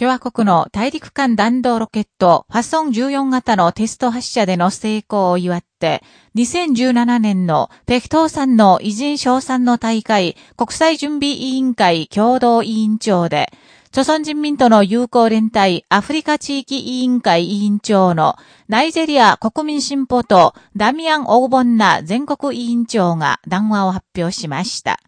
共和国の大陸間弾道ロケットファソン14型のテスト発射での成功を祝って、2017年の北東山の偉人賞賛の大会国際準備委員会共同委員長で、朝鮮人民との友好連帯アフリカ地域委員会委員長のナイジェリア国民進歩とダミアン・オーボンナ全国委員長が談話を発表しました。